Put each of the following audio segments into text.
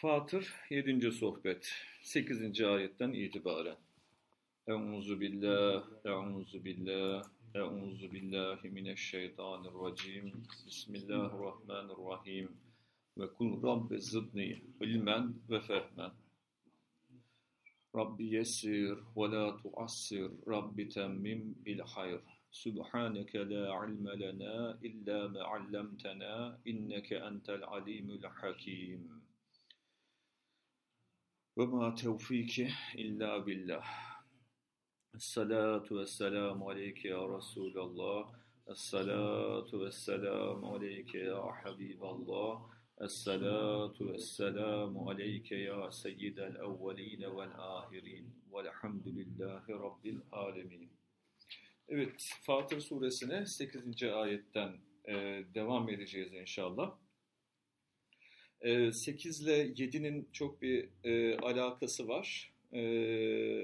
Fatır 7. sohbet 8. ayetten itibaren Euzu billah, euzu billah, euzu billahi mineşşeytanirracim. Bismillahirrahmanirrahim. Ve kul rabbi zidni ilmen ve fehmen. Rabbi yessir ve la tuassir. Rabbi temmim bil hayr. Subhaneke la ilme lena illa ma allamtana inneke entel alimul hakim. Ve ma tevfiki illa billah. Esselatu vesselamu aleyke ya Resulallah. Esselatu vesselamu aleyke ya Habiballah. Esselatu vesselamu aleyke ya seyyidel evveline vel ahirin. Velhamdülillahi Rabbil alemin. Evet, Fatır suresine 8. ayetten e, devam edeceğiz inşallah. 8 ile 7'nin çok bir e, alakası var. E,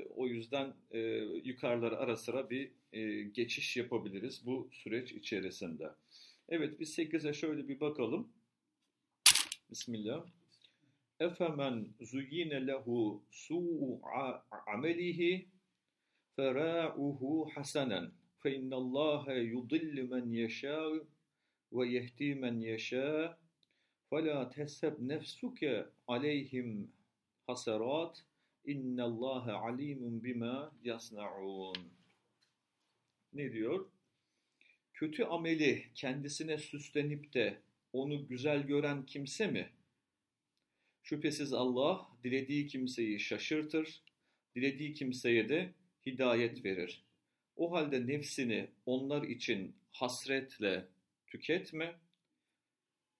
o yüzden e, yukarılara ara sıra bir e, geçiş yapabiliriz bu süreç içerisinde. Evet biz 8'e şöyle bir bakalım. Bismillah. Efemen zuyine lehu su'u amelihi fera'uhu hasenen fe innallâhe yudillu men yeşâ ve yehdi men yeşâ فَلَا تَسَبْ نَفْسُكَ عَلَيْهِمْ حَسَرَاتٍ اِنَّ اللّٰهَ عَلِيمٌ بِمَا يَصْنَعُونَ Ne diyor? Kötü ameli kendisine süslenip de onu güzel gören kimse mi? Şüphesiz Allah dilediği kimseyi şaşırtır, dilediği kimseye de hidayet verir. O halde nefsini onlar için hasretle tüketme,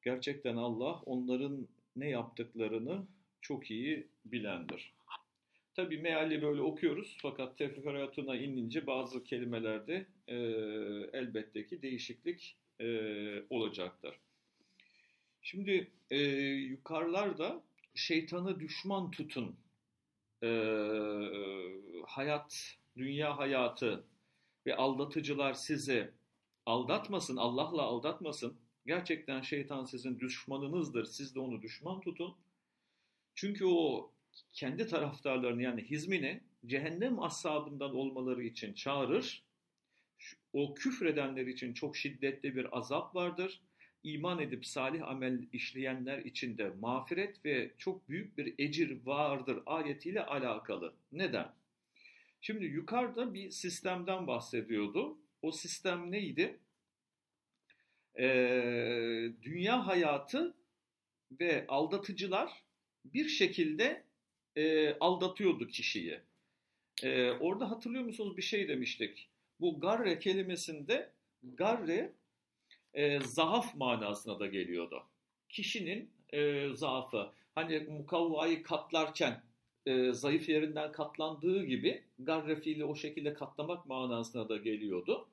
Gerçekten Allah onların ne yaptıklarını çok iyi bilendir. Tabi meali böyle okuyoruz fakat teferruatına inince bazı kelimelerde e, elbette ki değişiklik e, olacaktır. Şimdi e, yukarılarda şeytanı düşman tutun, e, hayat, dünya hayatı ve aldatıcılar sizi aldatmasın, Allah'la aldatmasın Gerçekten şeytan sizin düşmanınızdır. Siz de onu düşman tutun. Çünkü o kendi taraftarlarını yani hizmini cehennem ashabından olmaları için çağırır. O küfredenler için çok şiddetli bir azap vardır. İman edip salih amel işleyenler için de mağfiret ve çok büyük bir ecir vardır ayetiyle alakalı. Neden? Şimdi yukarıda bir sistemden bahsediyordu. O sistem neydi? E, dünya hayatı ve aldatıcılar bir şekilde e, aldatıyordu kişiyi. E, orada hatırlıyor musunuz bir şey demiştik. Bu garre kelimesinde garre e, zaaf manasına da geliyordu. Kişinin e, zaafı. Hani mukavvayı katlarken e, zayıf yerinden katlandığı gibi garre fiili o şekilde katlamak manasına da geliyordu.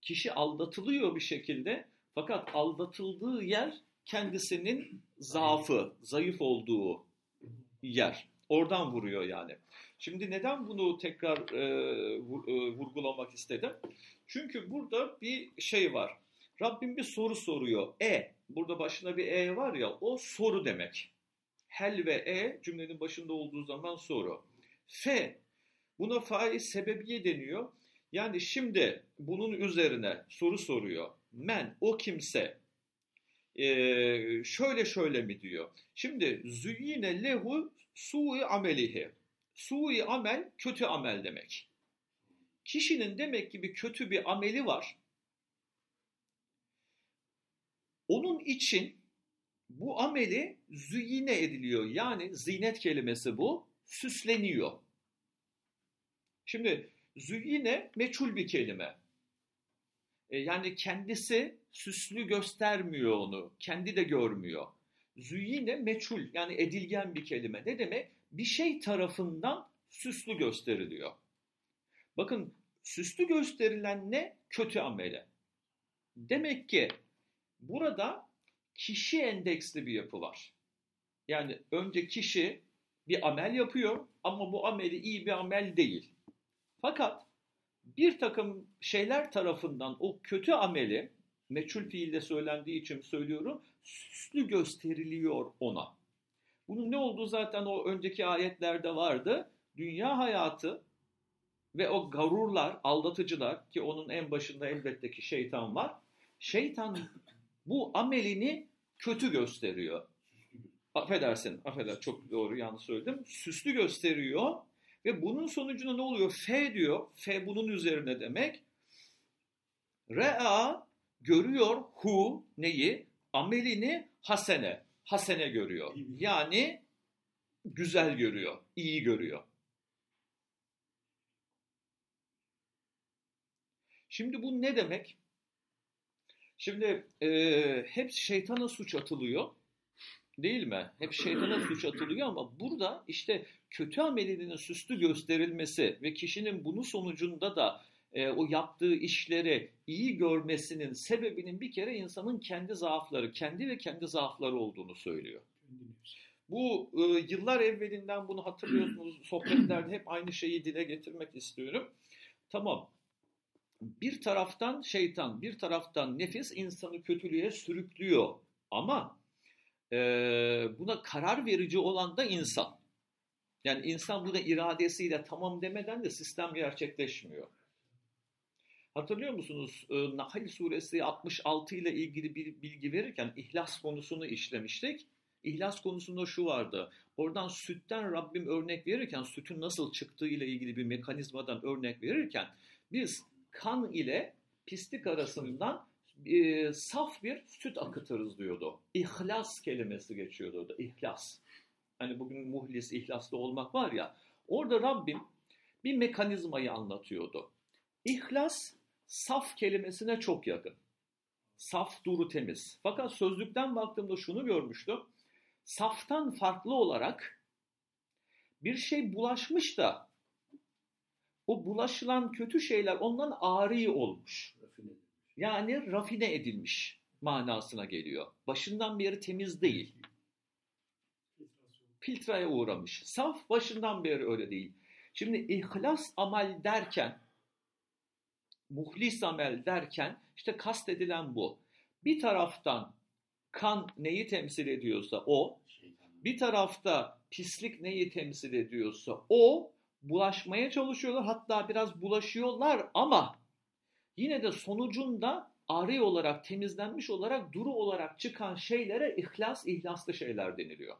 Kişi aldatılıyor bir şekilde fakat aldatıldığı yer kendisinin zaafı, zayıf olduğu yer. Oradan vuruyor yani. Şimdi neden bunu tekrar e, e, vurgulamak istedim? Çünkü burada bir şey var. Rabbim bir soru soruyor. E, burada başına bir E var ya o soru demek. Hel ve E cümlenin başında olduğu zaman soru. F, buna faiz sebebiye deniyor. Yani şimdi bunun üzerine soru soruyor men o kimse e, şöyle şöyle mi diyor. Şimdi züyine lehu su'i amelihi. Su'i amel kötü amel demek. Kişinin demek ki bir kötü bir ameli var. Onun için bu ameli züyine ediliyor. Yani zinet kelimesi bu. Süsleniyor. Şimdi züyine meçhul bir kelime. E, yani kendisi süslü göstermiyor onu. Kendi de görmüyor. Züyine meçhul yani edilgen bir kelime. Ne demek? Bir şey tarafından süslü gösteriliyor. Bakın süslü gösterilen ne? Kötü amele. Demek ki burada kişi endeksli bir yapı var. Yani önce kişi bir amel yapıyor ama bu ameli iyi bir amel değil. Fakat bir takım şeyler tarafından o kötü ameli, meçhul fiilde söylendiği için söylüyorum, süslü gösteriliyor ona. Bunun ne olduğu zaten o önceki ayetlerde vardı. Dünya hayatı ve o garurlar, aldatıcılar ki onun en başında elbette ki şeytan var. Şeytan bu amelini kötü gösteriyor. Affedersin, affeder çok doğru yanlış söyledim. Süslü gösteriyor ve bunun sonucunda ne oluyor? F diyor. F bunun üzerine demek. Re'a görüyor hu neyi? Amelini hasene. Hasene görüyor. Yani güzel görüyor, iyi görüyor. Şimdi bu ne demek? Şimdi e, hep şeytana suç atılıyor. Değil mi? Hep şeytana suç atılıyor ama burada işte kötü amelinin süslü gösterilmesi ve kişinin bunun sonucunda da e, o yaptığı işleri iyi görmesinin sebebinin bir kere insanın kendi zaafları, kendi ve kendi zaafları olduğunu söylüyor. Bu e, yıllar evvelinden bunu hatırlıyorsunuz sohbetlerde hep aynı şeyi dile getirmek istiyorum. Tamam bir taraftan şeytan, bir taraftan nefis insanı kötülüğe sürüklüyor. Ama e, buna karar verici olan da insan. Yani insan buna iradesiyle tamam demeden de sistem gerçekleşmiyor. Hatırlıyor musunuz? E, Nahl suresi 66 ile ilgili bir bilgi verirken ihlas konusunu işlemiştik. İhlas konusunda şu vardı. Oradan sütten Rabbim örnek verirken, sütün nasıl çıktığı ile ilgili bir mekanizmadan örnek verirken biz kan ile pislik arasından e, saf bir süt akıtırız diyordu. İhlas kelimesi geçiyordu orada. İhlas. Hani bugün muhlis, ihlaslı olmak var ya. Orada Rabbim bir mekanizmayı anlatıyordu. İhlas saf kelimesine çok yakın. Saf, duru, temiz. Fakat sözlükten baktığımda şunu görmüştüm. Saftan farklı olarak bir şey bulaşmış da o bulaşılan kötü şeyler ondan ağrı olmuş. Yani rafine edilmiş manasına geliyor. Başından beri temiz değil. Filtreye uğramış. Saf başından beri öyle değil. Şimdi ihlas amel derken, muhlis amel derken işte kastedilen bu. Bir taraftan kan neyi temsil ediyorsa o, bir tarafta pislik neyi temsil ediyorsa o, bulaşmaya çalışıyorlar. Hatta biraz bulaşıyorlar ama yine de sonucunda arı olarak, temizlenmiş olarak, duru olarak çıkan şeylere ihlas, ihlaslı şeyler deniliyor.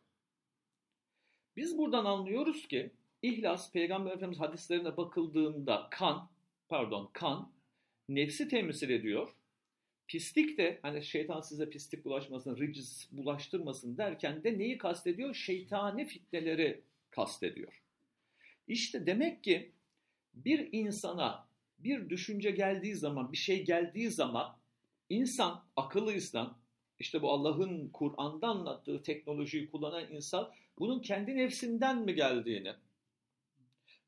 Biz buradan anlıyoruz ki ihlas, Peygamber Efendimiz hadislerine bakıldığında kan, pardon kan, nefsi temsil ediyor. Pislik de hani şeytan size pislik bulaşmasın, ricis bulaştırmasın derken de neyi kastediyor? Şeytani fitneleri kastediyor. İşte demek ki bir insana bir düşünce geldiği zaman, bir şey geldiği zaman insan, akıllı insan, işte bu Allah'ın Kur'an'da anlattığı teknolojiyi kullanan insan bunun kendi nefsinden mi geldiğini,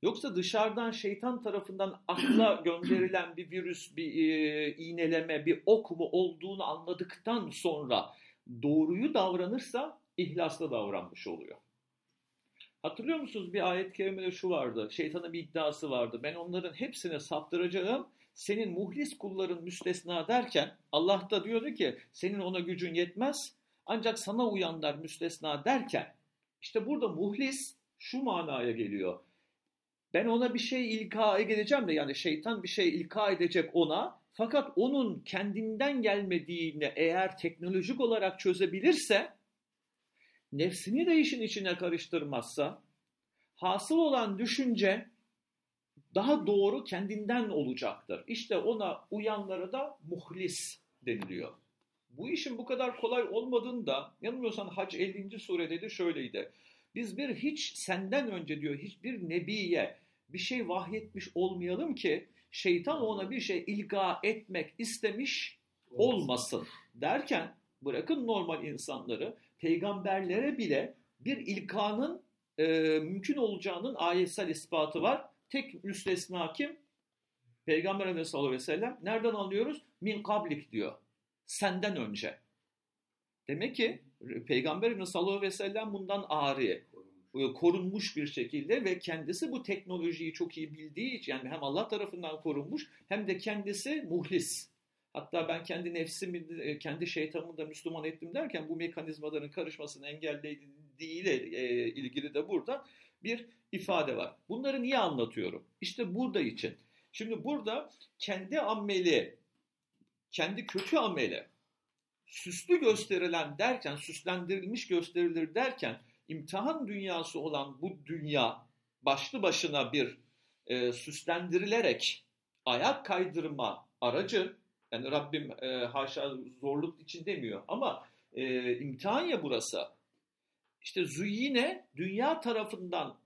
yoksa dışarıdan şeytan tarafından akla gönderilen bir virüs, bir e, iğneleme, bir ok mu olduğunu anladıktan sonra doğruyu davranırsa ihlasla davranmış oluyor. Hatırlıyor musunuz bir ayet-i kerimede şu vardı. Şeytanın bir iddiası vardı. Ben onların hepsine saptıracağım. Senin muhlis kulların müstesna derken Allah da diyordu ki senin ona gücün yetmez. Ancak sana uyanlar müstesna derken işte burada muhlis şu manaya geliyor. Ben ona bir şey ilka edeceğim de yani şeytan bir şey ilka edecek ona. Fakat onun kendinden gelmediğini eğer teknolojik olarak çözebilirse nefsini de işin içine karıştırmazsa hasıl olan düşünce daha doğru kendinden olacaktır. İşte ona uyanlara da muhlis deniliyor. Bu işin bu kadar kolay olmadığını da yanılmıyorsan Hac 50. surede de şöyleydi. Biz bir hiç senden önce diyor hiçbir nebiye bir şey vahyetmiş olmayalım ki şeytan ona bir şey ilga etmek istemiş olmasın derken bırakın normal insanları peygamberlere bile bir ilkanın e, mümkün olacağının ayetsel ispatı var. Tek müstesna kim? Peygamber Efendimiz sallallahu. Nereden anlıyoruz? Min kablik diyor. Senden önce. Demek ki Peygamber Efendimiz sallallahu bundan ağrı korunmuş bir şekilde ve kendisi bu teknolojiyi çok iyi bildiği için yani hem Allah tarafından korunmuş hem de kendisi muhlis. Hatta ben kendi nefsimi, e, kendi şeytanımı da Müslüman ettim derken bu mekanizmaların karışmasını engellediğini söylendiğiyle e, ilgili de burada bir ifade var. Bunları niye anlatıyorum? İşte burada için. Şimdi burada kendi ameli, kendi kötü ameli süslü gösterilen derken, süslendirilmiş gösterilir derken imtihan dünyası olan bu dünya başlı başına bir e, süslendirilerek ayak kaydırma aracı, yani Rabbim e, haşa zorluk için demiyor ama e, imtihan ya burası. İşte züyyine dünya tarafından,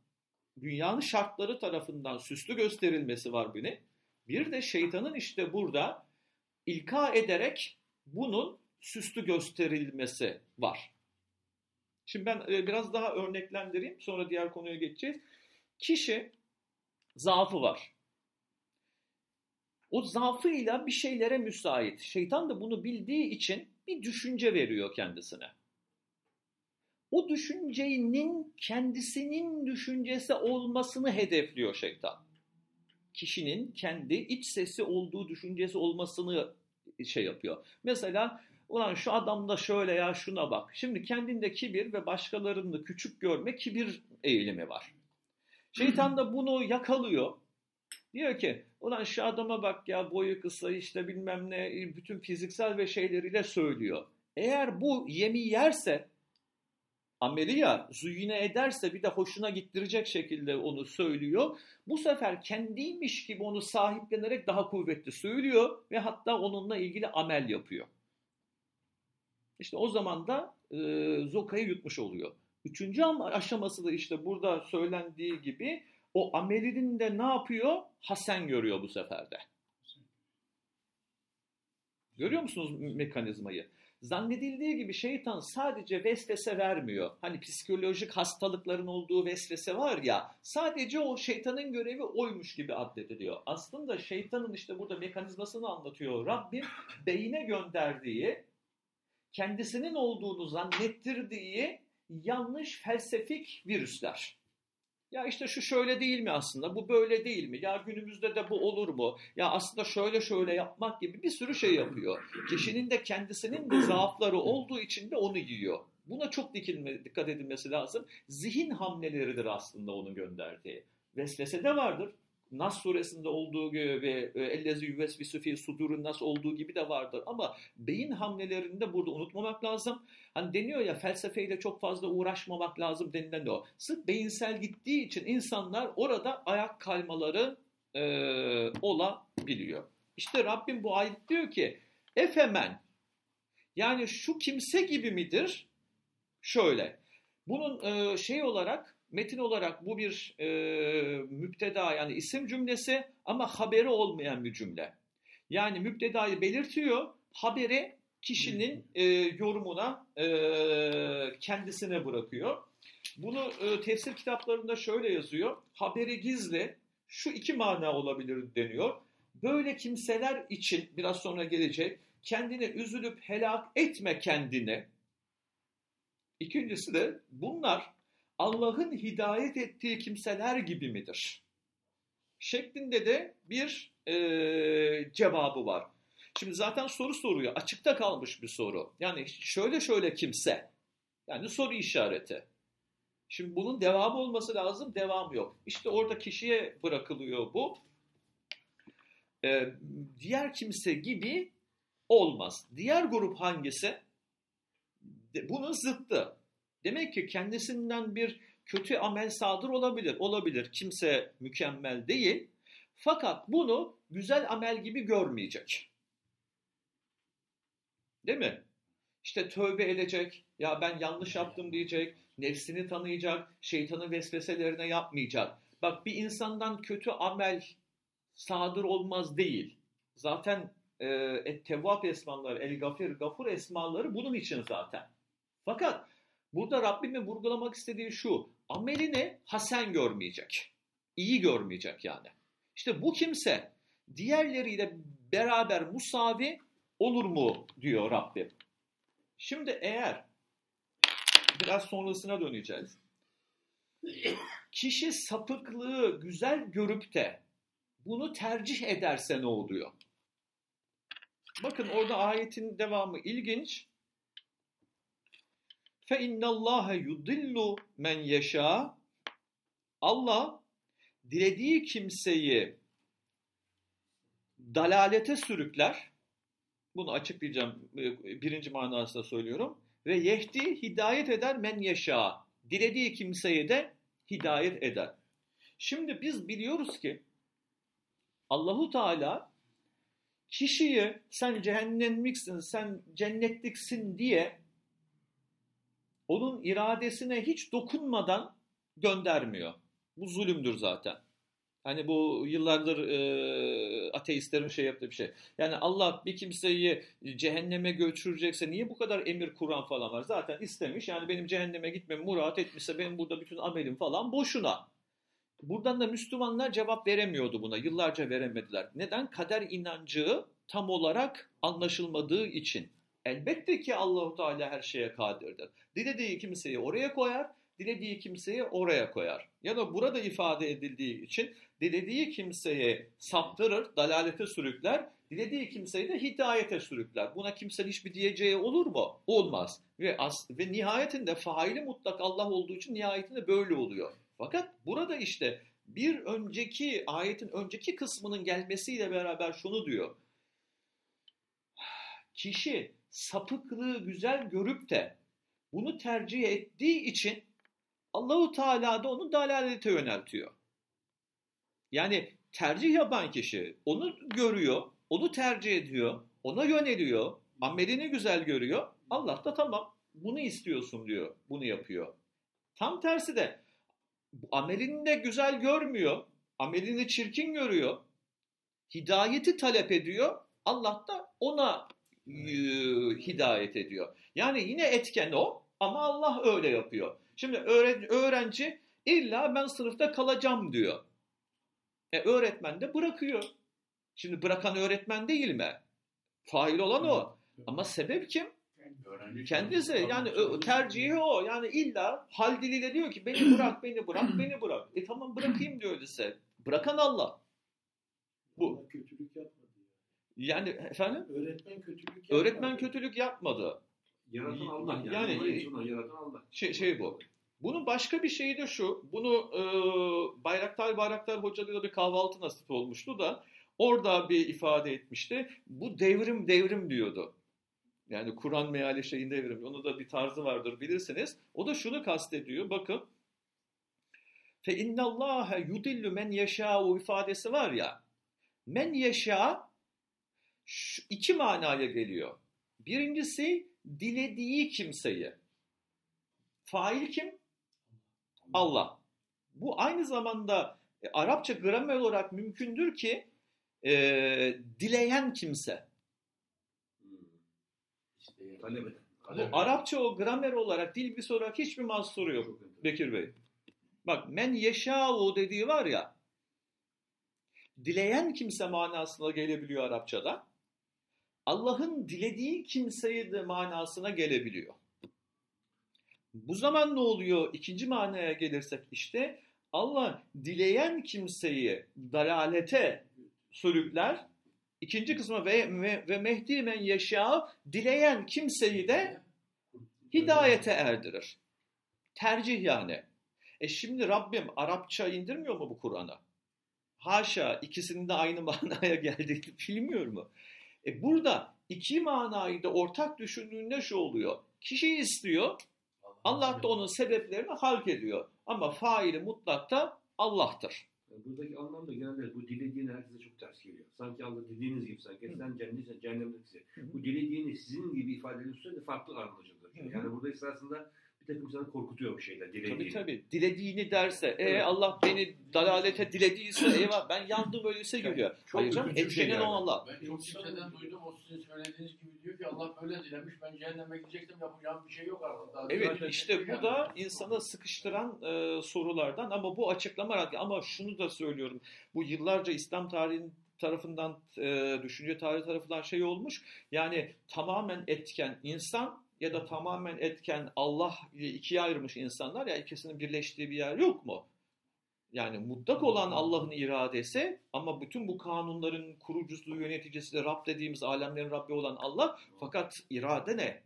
dünyanın şartları tarafından süslü gösterilmesi var beni. Bir de şeytanın işte burada ilka ederek bunun süslü gösterilmesi var. Şimdi ben e, biraz daha örneklendireyim sonra diğer konuya geçeceğiz. Kişi zaafı var. O zaafıyla bir şeylere müsait. Şeytan da bunu bildiği için bir düşünce veriyor kendisine. O düşüncenin kendisinin düşüncesi olmasını hedefliyor şeytan. Kişinin kendi iç sesi olduğu düşüncesi olmasını şey yapıyor. Mesela ulan şu adam da şöyle ya şuna bak. Şimdi kendinde kibir ve başkalarını küçük görme kibir eğilimi var. Şeytan da bunu yakalıyor. Diyor ki ulan şu adama bak ya boyu kısa işte bilmem ne bütün fiziksel ve şeyleriyle söylüyor. Eğer bu yemi yerse ameli ya züyine ederse bir de hoşuna gittirecek şekilde onu söylüyor. Bu sefer kendiymiş gibi onu sahiplenerek daha kuvvetli söylüyor ve hatta onunla ilgili amel yapıyor. İşte o zaman da e, zokayı yutmuş oluyor. Üçüncü aşaması da işte burada söylendiği gibi o amelinin de ne yapıyor? Hasen görüyor bu seferde. Görüyor musunuz mekanizmayı? Zannedildiği gibi şeytan sadece vesvese vermiyor. Hani psikolojik hastalıkların olduğu vesvese var ya sadece o şeytanın görevi oymuş gibi addediliyor. Aslında şeytanın işte burada mekanizmasını anlatıyor. Rabbim beyine gönderdiği kendisinin olduğunu zannettirdiği yanlış felsefik virüsler. Ya işte şu şöyle değil mi aslında, bu böyle değil mi? Ya günümüzde de bu olur mu? Ya aslında şöyle şöyle yapmak gibi bir sürü şey yapıyor. Kişinin de kendisinin de zaafları olduğu için de onu yiyor. Buna çok dikilme, dikkat edilmesi lazım. Zihin hamleleridir aslında onu gönderdiği. Vesvese de vardır. Nas suresinde olduğu gibi ve e, ellezi yüvesvisu fi sudurun nas olduğu gibi de vardır. Ama beyin hamlelerinde burada unutmamak lazım. Hani deniyor ya felsefeyle çok fazla uğraşmamak lazım denilen de o. Sırf beyinsel gittiği için insanlar orada ayak kaymaları e, olabiliyor. İşte Rabbim bu ayet diyor ki efemen yani şu kimse gibi midir? Şöyle bunun e, şey olarak metin olarak bu bir e, müpteda yani isim cümlesi ama haberi olmayan bir cümle. Yani müptedayı belirtiyor, haberi kişinin e, yorumuna e, kendisine bırakıyor. Bunu e, tefsir kitaplarında şöyle yazıyor. Haberi gizli, şu iki mana olabilir deniyor. Böyle kimseler için biraz sonra gelecek kendini üzülüp helak etme kendini. İkincisi de bunlar Allah'ın hidayet ettiği kimseler gibi midir? Şeklinde de bir e, cevabı var. Şimdi zaten soru soruyor. Açıkta kalmış bir soru. Yani şöyle şöyle kimse. Yani soru işareti. Şimdi bunun devamı olması lazım. Devam yok. İşte orada kişiye bırakılıyor bu. Ee, diğer kimse gibi olmaz. Diğer grup hangisi? Bunun zıttı. Demek ki kendisinden bir kötü amel sadır olabilir. Olabilir. Kimse mükemmel değil. Fakat bunu güzel amel gibi görmeyecek. Değil mi? İşte tövbe edecek, ya ben yanlış yaptım diyecek, nefsini tanıyacak, şeytanın vesveselerine yapmayacak. Bak bir insandan kötü amel sadır olmaz değil. Zaten e, et-tevvap esmaları, el-gafir, gafur esmaları bunun için zaten. Fakat Burada Rabbimin vurgulamak istediği şu, amelini hasen görmeyecek, iyi görmeyecek yani. İşte bu kimse diğerleriyle beraber musavi olur mu diyor Rabbim. Şimdi eğer biraz sonrasına döneceğiz. Kişi sapıklığı güzel görüp de bunu tercih ederse ne oluyor? Bakın orada ayetin devamı ilginç. Fe innallâhe yudillu men yeşâ. Allah dilediği kimseyi dalalete sürükler. Bunu açıklayacağım e, birinci manasında söylüyorum. Ve yehdi hidayet eder men yeşâ. Dilediği kimseye de hidayet eder. Şimdi biz biliyoruz ki Allahu Teala kişiyi sen cehennemliksin, sen cennetliksin diye onun iradesine hiç dokunmadan göndermiyor. Bu zulümdür zaten. Hani bu yıllardır e, ateistlerin şey yaptığı bir şey. Yani Allah bir kimseyi cehenneme götürecekse niye bu kadar emir Kur'an falan var? Zaten istemiş. Yani benim cehenneme gitmem murat etmişse benim burada bütün amelim falan boşuna. Buradan da Müslümanlar cevap veremiyordu buna. Yıllarca veremediler. Neden? Kader inancı tam olarak anlaşılmadığı için. Elbette ki Allahu Teala her şeye kadirdir. Dilediği kimseyi oraya koyar, dilediği kimseyi oraya koyar. Ya da burada ifade edildiği için dilediği kimseye saptırır, dalalete sürükler, dilediği kimseyi de hidayete sürükler. Buna kimsenin hiçbir diyeceği olur mu? Olmaz. Ve, as ve nihayetinde faili mutlak Allah olduğu için nihayetinde böyle oluyor. Fakat burada işte bir önceki ayetin önceki kısmının gelmesiyle beraber şunu diyor. Kişi sapıklığı güzel görüp de bunu tercih ettiği için Allahu Teala da onu dalalete yöneltiyor. Yani tercih yapan kişi onu görüyor, onu tercih ediyor, ona yöneliyor, amelini güzel görüyor. Allah da tamam bunu istiyorsun diyor, bunu yapıyor. Tam tersi de amelini de güzel görmüyor, amelini çirkin görüyor, hidayeti talep ediyor. Allah da ona hidayet ediyor. Yani yine etken o ama Allah öyle yapıyor. Şimdi öğrenci illa ben sınıfta kalacağım diyor. E öğretmen de bırakıyor. Şimdi bırakan öğretmen değil mi? Fail olan o. Ama sebep kim? Kendisi yani tercihi o. Yani illa hal diliyle diyor ki beni bırak, beni bırak, beni bırak. E tamam bırakayım diyor öyleyse. Bırakan Allah. Bu. yapmadı. Yani efendim? Öğretmen kötülük yapmadı. Öğretmen kötülük yapmadı. Yaratan Allah yani. Yani, yaratan Allah. Şey, şey bu. Bunun başka bir şeyi de şu. Bunu e, Bayraktar Bayraktar Hoca'yla bir kahvaltı nasip olmuştu da orada bir ifade etmişti. Bu devrim devrim diyordu. Yani Kur'an meali şeyin devrim. Onun da bir tarzı vardır bilirsiniz. O da şunu kastediyor. Bakın. Fe innallâhe yudillu men yeşâ'u ifadesi var ya. Men yeşâ iki manaya geliyor. Birincisi dilediği kimseyi. Fail kim? Allah. Bu aynı zamanda e, Arapça gramer olarak mümkündür ki e, dileyen kimse. İşte, talep eden. Bu Arapça o gramer olarak, dil bilgisi olarak hiçbir mahsuru yok Bekir Bey. Bak men yeşâ'u dediği var ya, dileyen kimse manasına gelebiliyor Arapçada. Allah'ın dilediği kimseyi de manasına gelebiliyor. Bu zaman ne oluyor? İkinci manaya gelirsek işte Allah dileyen kimseyi dalalete sürükler. İkinci kısmı ve, ve, ve mehdi men yaşa dileyen kimseyi de hidayete erdirir. Tercih yani. E şimdi Rabbim Arapça indirmiyor mu bu Kur'an'a? Haşa ikisinin de aynı manaya geldiğini bilmiyor mu? E burada iki manayı da ortak düşündüğünde şu oluyor. Kişi istiyor, Allah da onun sebeplerini halk ediyor. Ama faili mutlakta Allah'tır. buradaki anlam da genelde bu dilediğini herkese çok ters geliyor. Sanki Allah dediğiniz gibi sanki sen cennetsen cehennemdesin. Bu dilediğini sizin gibi ifade ediyorsa farklı anlaşılır. Yani burada esasında bir takım sana korkutuyor bir şeyler dilediğini. Tabii tabii. Dilediğini derse, e evet. Allah beni dalalete dilediyse eyvah ben yandım öyleyse geliyor. Çok Hayır canım, şey yani. o Allah. Ben çok kimseden duydum o sizin söylediğiniz gibi diyor ki Allah böyle dilemiş ben cehenneme gidecektim yapacağım bir şey yok artık. Daha Evet zaten işte bu yani. da insanı sıkıştıran e, sorulardan ama bu açıklama ama şunu da söylüyorum. Bu yıllarca İslam tarihinin tarafından e, düşünce tarihi tarafından şey olmuş. Yani tamamen etken insan ya da tamamen etken Allah ikiye ayırmış insanlar ya ikisinin birleştiği bir yer yok mu? Yani mutlak olan Allah'ın iradesi ama bütün bu kanunların kurucusu, yöneticisi de Rab dediğimiz alemlerin Rabbi olan Allah. Fakat irade ne?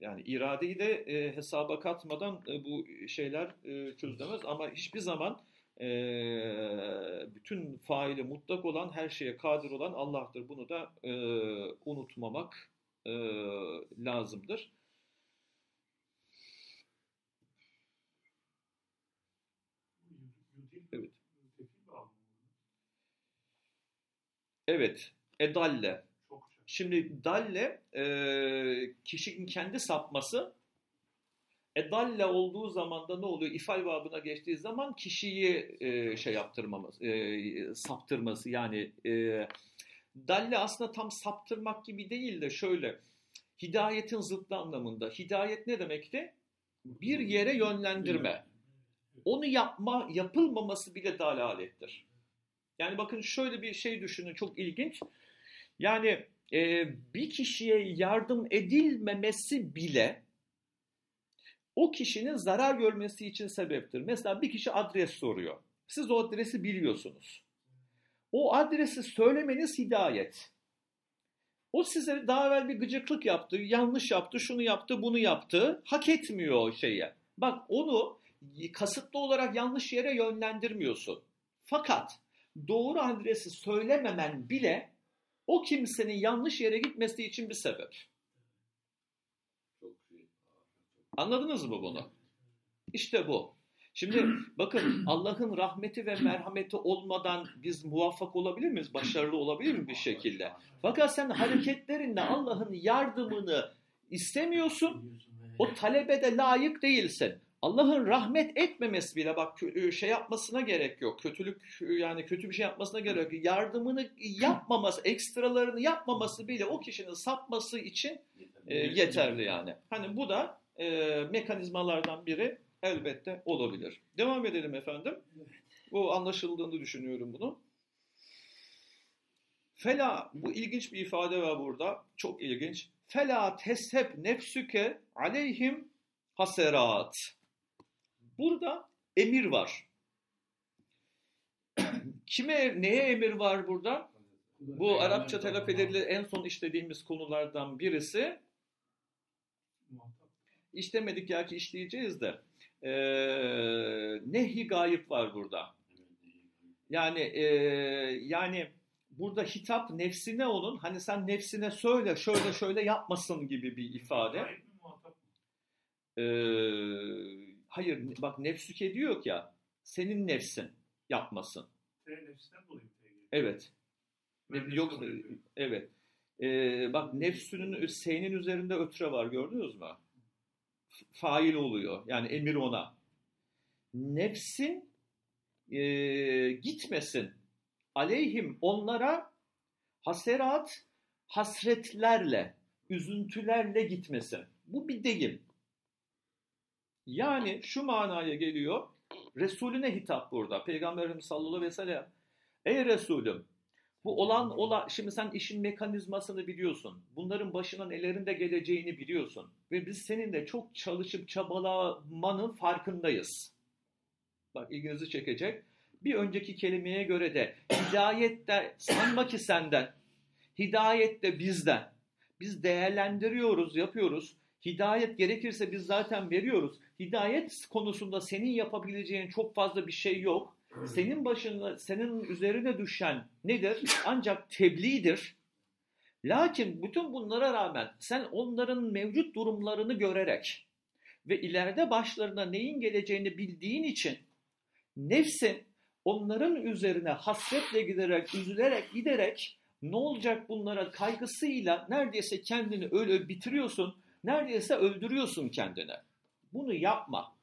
Yani iradeyi de e, hesaba katmadan e, bu şeyler e, çözülemez ama hiçbir zaman e, bütün faili mutlak olan her şeye kadir olan Allah'tır. Bunu da e, unutmamak e, lazımdır. Evet. Evet. Edalle. Şimdi dalle e, kişinin kendi sapması edalle olduğu zaman da ne oluyor? İfal babına geçtiği zaman kişiyi e, şey yaptırmaması, e, saptırması yani e, dalle aslında tam saptırmak gibi değil de şöyle hidayetin zıttı anlamında. Hidayet ne demekti? Bir yere yönlendirme. Onu yapma, yapılmaması bile dalalettir. Yani bakın şöyle bir şey düşünün çok ilginç. Yani e, bir kişiye yardım edilmemesi bile o kişinin zarar görmesi için sebeptir. Mesela bir kişi adres soruyor. Siz o adresi biliyorsunuz. O adresi söylemeniz hidayet. O size daha evvel bir gıcıklık yaptı, yanlış yaptı, şunu yaptı, bunu yaptı. Hak etmiyor o şeye. Bak onu kasıtlı olarak yanlış yere yönlendirmiyorsun. Fakat doğru adresi söylememen bile o kimsenin yanlış yere gitmesi için bir sebep. Anladınız mı bunu? İşte bu. Şimdi bakın Allah'ın rahmeti ve merhameti olmadan biz muvaffak olabilir miyiz? Başarılı olabilir mi bir şekilde? Fakat sen hareketlerinde Allah'ın yardımını istemiyorsun. O talebe de layık değilsin. Allah'ın rahmet etmemesi bile bak e, şey yapmasına gerek yok. Kötülük e, yani kötü bir şey yapmasına gerek yok. Yardımını yapmaması, ekstralarını yapmaması bile o kişinin sapması için e, yeterli yani. Hani bu da e, mekanizmalardan biri elbette olabilir. Devam edelim efendim. Bu anlaşıldığını düşünüyorum bunu. Fela, bu ilginç bir ifade var burada. Çok ilginç. Fela tesheb nefsüke aleyhim haserat. Burada emir var. Kime, neye emir var burada? Bu Arapça telaffuzlarıyla en son işlediğimiz konulardan birisi. İşlemedik ya ki işleyeceğiz de. Ee, nehi gayip var burada. Yani e, yani burada hitap nefsine onun hani sen nefsine söyle şöyle şöyle yapmasın gibi bir ifade. Ee, hayır bak nefsüke diyor ya senin nefsin yapmasın. Evet. Yok evet. Ee, bak nefsünün senin üzerinde ötre var gördünüz mü? Fail oluyor. Yani emir ona. Nefsin e, gitmesin. Aleyhim onlara haserat hasretlerle, üzüntülerle gitmesin. Bu bir deyim. Yani şu manaya geliyor. Resulüne hitap burada. Peygamberimiz sallallahu aleyhi ve sellem. Ey Resulüm bu olan ola şimdi sen işin mekanizmasını biliyorsun. Bunların başına nelerin de geleceğini biliyorsun. Ve biz seninle çok çalışıp çabalamanın farkındayız. Bak ilginizi çekecek. Bir önceki kelimeye göre de hidayet de sanma ki senden. Hidayet de bizden. Biz değerlendiriyoruz, yapıyoruz. Hidayet gerekirse biz zaten veriyoruz. Hidayet konusunda senin yapabileceğin çok fazla bir şey yok. Senin başına, senin üzerine düşen nedir? Ancak tebliğdir. Lakin bütün bunlara rağmen sen onların mevcut durumlarını görerek ve ileride başlarına neyin geleceğini bildiğin için nefsin onların üzerine hasretle giderek, üzülerek giderek ne olacak bunlara kaygısıyla neredeyse kendini öyle bitiriyorsun, neredeyse öldürüyorsun kendini. Bunu yapma.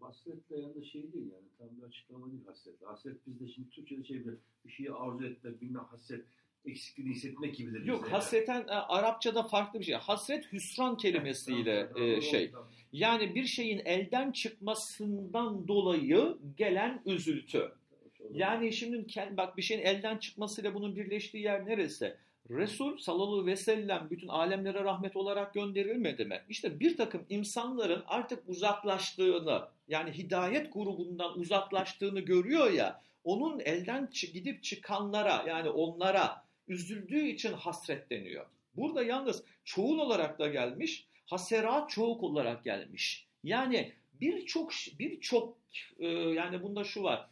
Hasretle yanında şey değil yani tam bir açıklama değil hasret. Hasret bizde şimdi Türkçe'de şey bir, bir şeyi arzu etme, bilmem hasret eksikliğini hissetmek gibidir. Yok hasreten yani. Arapçada farklı bir şey. Hasret hüsran kelimesiyle e, şey. Yani bir şeyin elden çıkmasından dolayı gelen üzüntü. Yani şimdi bak bir şeyin elden çıkmasıyla bunun birleştiği yer neresi? Resul sallallahu ve sellem bütün alemlere rahmet olarak gönderilmedi mi? İşte bir takım insanların artık uzaklaştığını yani hidayet grubundan uzaklaştığını görüyor ya onun elden gidip çıkanlara yani onlara üzüldüğü için hasret deniyor. Burada yalnız çoğul olarak da gelmiş haserat çoğuk olarak gelmiş. Yani birçok birçok e, yani bunda şu var.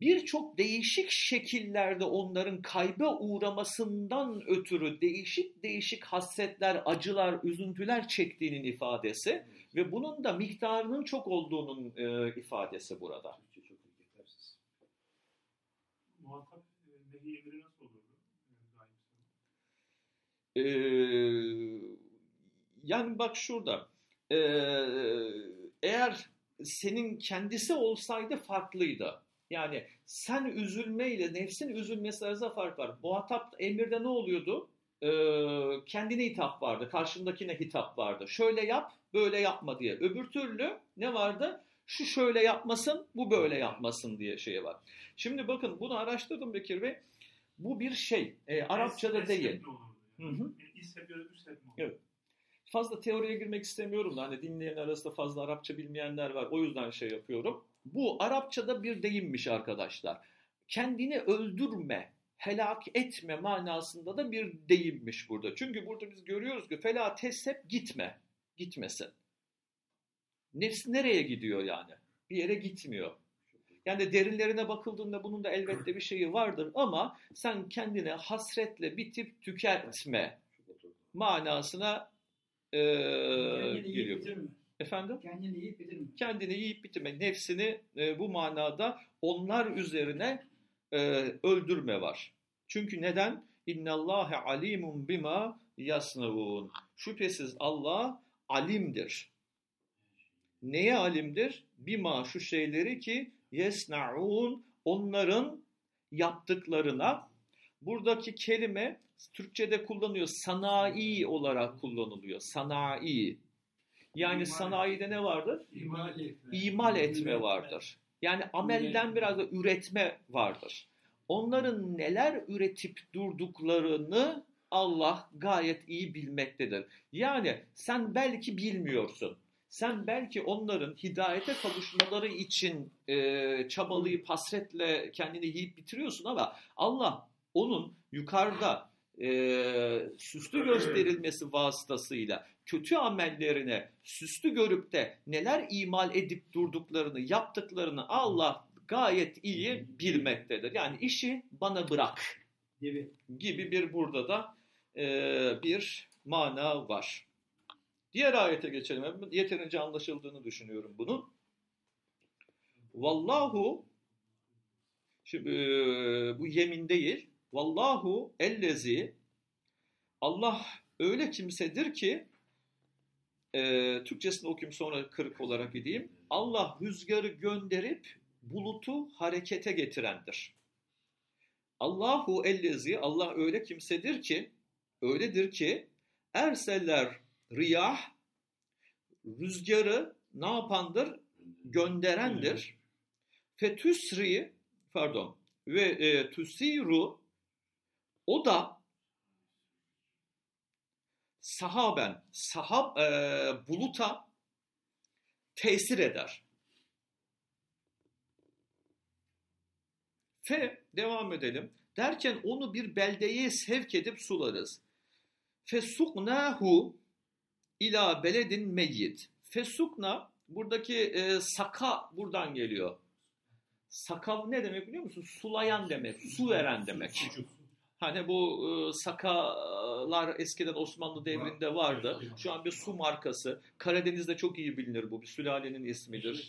Birçok değişik şekillerde onların kayba uğramasından ötürü değişik değişik hasretler, acılar, üzüntüler çektiğinin ifadesi ve bunun da miktarının çok olduğunun e, ifadesi burada. Türkçe çok yetersiz. Muhatap e, nehi emiri nasıl olurdu? Ee, yani bak şurada. Ee, eğer senin kendisi olsaydı farklıydı. Yani sen üzülmeyle nefsin üzülmesi arasında fark var. Muhatap emirde ne oluyordu? Ee, kendine hitap vardı. Karşındakine hitap vardı. Şöyle yap, böyle yapma diye. Öbür türlü ne vardı? Şu şöyle yapmasın, bu böyle yapmasın diye şey var. Şimdi bakın bunu araştırdım Bekir Bey. Bu bir şey. E, Arapçada değil. Hı hı. Evet. Fazla teoriye girmek istemiyorum da hani dinleyen arasında fazla Arapça bilmeyenler var. O yüzden şey yapıyorum. Bu Arapçada bir deyimmiş arkadaşlar. Kendini öldürme, helak etme manasında da bir deyimmiş burada. Çünkü burada biz görüyoruz ki fela teshep gitme, gitmesin. Nefs nereye gidiyor yani? Bir yere gitmiyor. Yani derinlerine bakıldığında bunun da elbette bir şeyi vardır ama sen kendine hasretle bitip oturdu. manasına e, geliyor. Efendim? Kendini yiyip bitirme. Kendini yiyip bitirme, nefsini e, bu manada onlar üzerine e, öldürme var. Çünkü neden? İnna Allahe alimun bima yasnaun. Şüphesiz Allah alimdir. Neye alimdir? Bima şu şeyleri ki yesnaun onların yaptıklarına. Buradaki kelime Türkçe'de kullanıyor. Sanayi olarak kullanılıyor. Sanayi. Yani İmal sanayide ne vardır? İmal etme. İmal etme vardır. Yani amelden biraz da üretme vardır. Onların neler üretip durduklarını Allah gayet iyi bilmektedir. Yani sen belki bilmiyorsun. Sen belki onların hidayete kavuşmaları için e, çabalayıp hasretle kendini yiyip bitiriyorsun ama Allah onun yukarıda e, süslü gösterilmesi vasıtasıyla kötü amellerine süslü görüp de neler imal edip durduklarını, yaptıklarını Allah gayet iyi bilmektedir. Yani işi bana bırak Gibi. gibi bir burada da e, bir mana var. Diğer ayete geçelim. Yeterince anlaşıldığını düşünüyorum bunun. Vallahu şimdi, e, bu yemin değil. Vallahu ellezi Allah öyle kimsedir ki e, Türkçesini okuyayım sonra kırık olarak gideyim. Allah rüzgarı gönderip bulutu harekete getirendir. Allahu ellezi Allah öyle kimsedir ki öyledir ki erseller riyah rüzgarı ne yapandır? Gönderendir. Fetüsri pardon ve e, tusiru o da sahaben sahab e, buluta tesir eder. Fe devam edelim. Derken onu bir beldeye sevk edip sularız. Fesuknahu ila beledin meyyit. Fesukna buradaki e, saka buradan geliyor. Saka ne demek biliyor musun? Sulayan demek, su veren demek. Hani bu e, sakalar eskiden Osmanlı devrinde vardı. Şu an bir su markası. Karadeniz'de çok iyi bilinir bu. Bir sülalenin ismidir.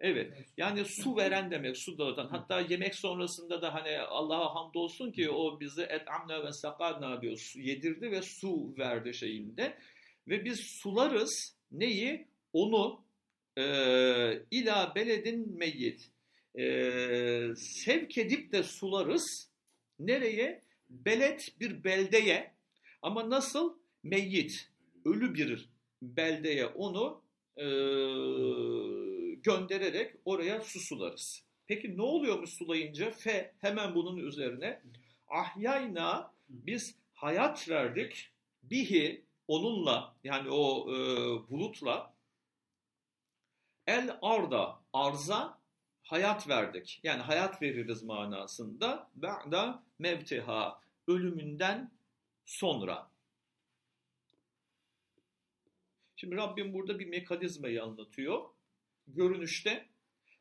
Evet. Yani su veren demek, su dağıtan. Hatta yemek sonrasında da hani Allah'a hamdolsun ki o bizi et ve sakadna diyor. Yedirdi ve su verdi şeyinde. Ve biz sularız neyi? Onu e, ila beledin meyyit. E, sevk edip de sularız. Nereye? Beled bir beldeye. Ama nasıl? Meyyit. Ölü bir beldeye onu e, göndererek oraya su sularız. Peki ne oluyormuş sulayınca? Fe hemen bunun üzerine ahyayna biz hayat verdik bihi onunla yani o e, bulutla el arda arza hayat verdik. Yani hayat veririz manasında. Ba'da mevtiha ölümünden sonra. Şimdi Rabbim burada bir mekanizmayı anlatıyor. Görünüşte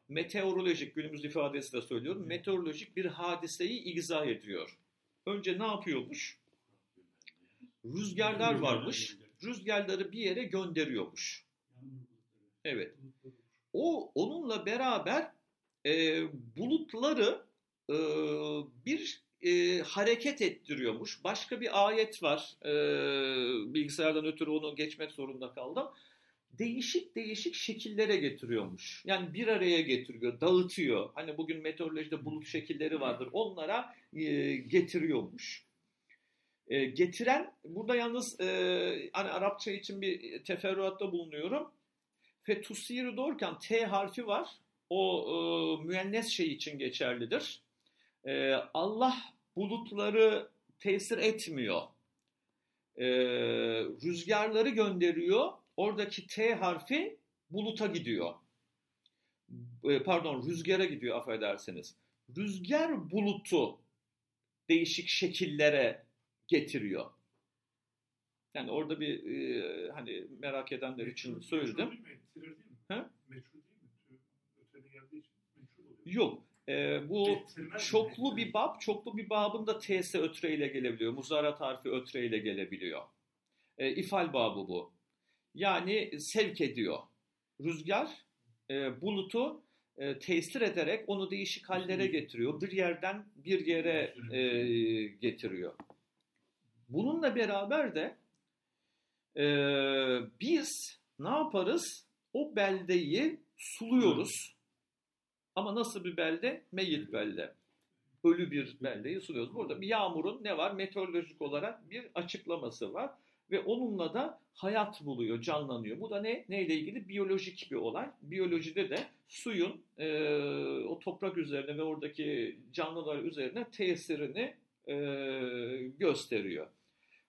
meteorolojik, günümüz ifadesi de söylüyorum, meteorolojik bir hadiseyi izah ediyor. Önce ne yapıyormuş? Rüzgarlar varmış. Rüzgarları bir yere gönderiyormuş. Evet. O onunla beraber e, bulutları e, bir e, hareket ettiriyormuş. Başka bir ayet var. E, bilgisayardan ötürü onu geçmek zorunda kaldım. Değişik değişik şekillere getiriyormuş. Yani bir araya getiriyor, dağıtıyor. Hani bugün meteorolojide bulut şekilleri vardır. Onlara e, getiriyormuş. E, getiren, burada yalnız e, hani Arapça için bir teferruatta bulunuyorum. Fetusir doğurken T harfi var. O e, müennes şey için geçerlidir. E, Allah bulutları tesir etmiyor. E, rüzgarları gönderiyor. Oradaki T harfi buluta gidiyor. E, pardon rüzgara gidiyor affedersiniz. Rüzgar bulutu değişik şekillere getiriyor. Yani orada bir e, hani merak edenler için söyledim. Meşhur değil mi? Ettirir değil mi? He? Meşhur değil mi? Tü- Ötede geldiği için Yok. e, bu Getirmez mi? çoklu bir bab, çoklu bir babın da t'si ötre ile gelebiliyor. Muzarat harfi ötre ile gelebiliyor. E, ifal babı bu. Yani sevk ediyor. Rüzgar e, bulutu e, tesir ederek onu değişik hallere getiriyor. Bir yerden bir yere e, getiriyor. Bununla beraber de e, biz ne yaparız? O beldeyi suluyoruz. Ama nasıl bir belde? Meyyit belde. Ölü bir beldeyi suluyoruz. Burada bir yağmurun ne var? Meteorolojik olarak bir açıklaması var. Ve onunla da hayat buluyor, canlanıyor. Bu da ne? Neyle ilgili? Biyolojik bir olay. Biyolojide de suyun e, o toprak üzerine ve oradaki canlılar üzerine tesirini e, gösteriyor.